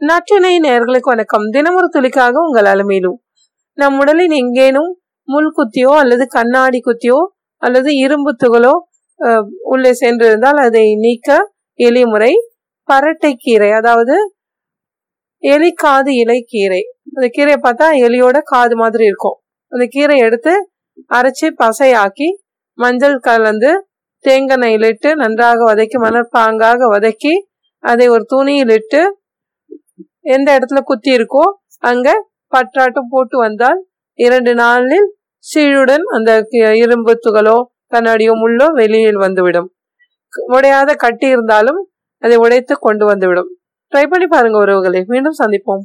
நற்றினை நேர்களுக்கு வணக்கம். தினமொரு துளிக்காக உங்கள் அலமையிலும். நம் உடலின் எங்கேனும் முள் குத்தியோ அல்லது கண்ணாடி குத்தியோ அல்லது இரும்பு துகளோ உள்ளே சென்றிருந்தால் அதை நீக்க எளிய முறை பரட்டை கீரை அதாவது எலி காது இலை கீரை. அந்த கீரையை பார்த்தா எலியோட காது மாதிரி இருக்கும். அந்த கீரை எடுத்து அரைச்சி பசையாக்கி மஞ்சள் கலந்து தேங்காய் இட்டு நன்றாக வதக்கி மணற்பாங்காக வதக்கி அதை ஒரு துணியில் இட்டு எந்த இடத்துல குத்தி இருக்கோ அங்க பற்றாட்டம் போட்டு வந்தால் இரண்டு நாளில் சீழுடன் அந்த இரும்பு துகளோ கண்ணாடியோ முள்ளோ வெளியில் வந்துவிடும். உடையாத கட்டி இருந்தாலும் அதை உடைத்து கொண்டு வந்துவிடும். ட்ரை பண்ணி பாருங்க உறவுகளை. மீண்டும் சந்திப்போம்.